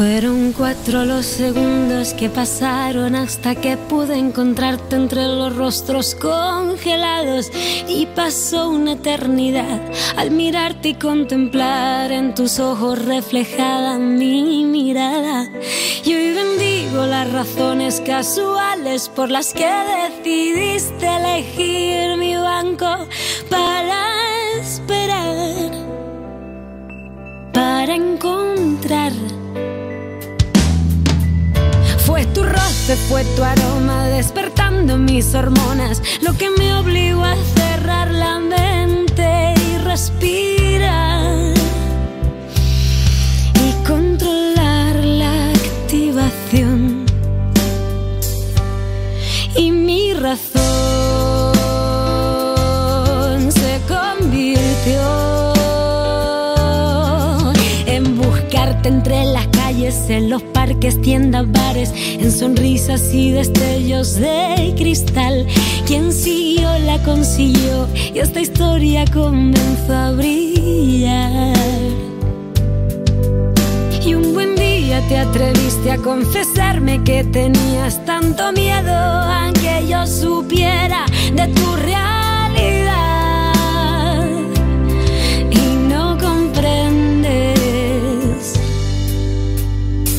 Fueron cuatro los segundos que pasaron hasta que pude encontrarte entre los rostros congelados y pasó una eternidad al mirarte y contemplar en tus ojos reflejada mi mirada. Y hoy bendigo las razones casuales por las que decidiste elegir mi banco para esperar, para encontrar roce, fue tu aroma despertando mis hormonas, lo que me obligó a cerrar la mente y respirar y controlar la activación. Y mi razón se convirtió en buscarte entre las en los parques, tiendas, bares, en sonrisas y destellos de cristal. Quien siguió la consiguió y esta historia comenzó a brillar. Y un buen día te atreviste a confesarme que tenías tanto miedo, aunque yo supiera de tu realidad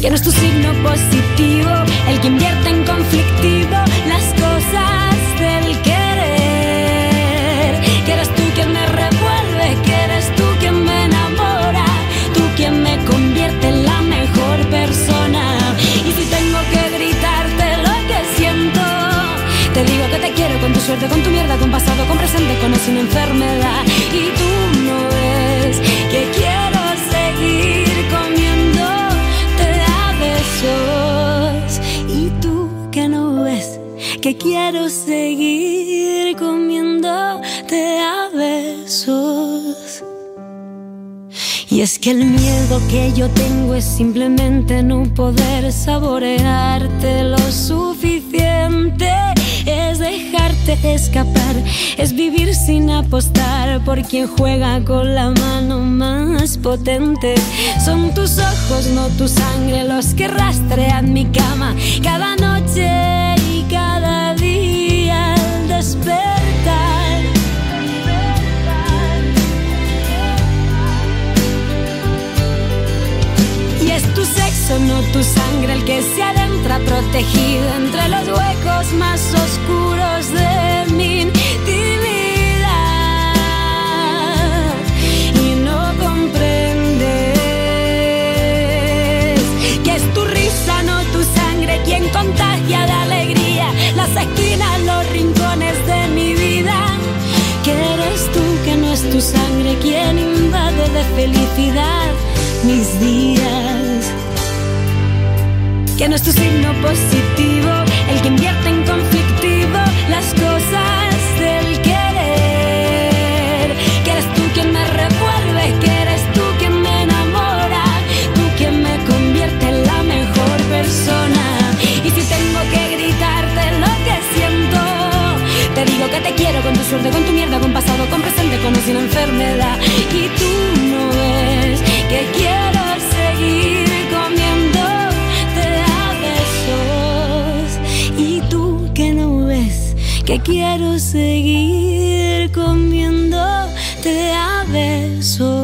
que no es tu signo positivo, el que invierte en conflictivo las cosas del querer. Que eres tú quien me revuelve, que eres tú quien me enamora, tú quien me convierte en la mejor persona. Y si tengo que gritarte lo que siento, te digo que te quiero con tu suerte, con tu mierda, con pasado, con presente, con sin enfermedad. Y tú no ves que quiero seguir que quiero seguir comiéndote a besos. Y es que el miedo que yo tengo es simplemente no poder saborearte lo suficiente es dejarte escapar, es vivir sin apostar por quien juega con la mano más potente. Son tus ojos, no tu sangre, los que rastrean mi cama cada noche no tu sangre, el que se adentra protegido entre los huecos más oscuros de mi intimidad. Y no comprendes que es tu risa, no tu sangre, quien contagia de alegría las esquinas, los rincones de mi vida. Que eres tú, que no es tu sangre, quien invade de felicidad mis días que no es tu signo positivo, el que invierte en conflictivo las cosas del querer. Que eres tú quien me revuelve, que eres tú quien me enamora, tú quien me convierte en la mejor persona. Y si tengo que gritarte lo que siento, te digo que te quiero con tu suerte, con tu mierda, con pasado, con presente, con o sin enfermedad. Que quiero seguir comiéndote a besos.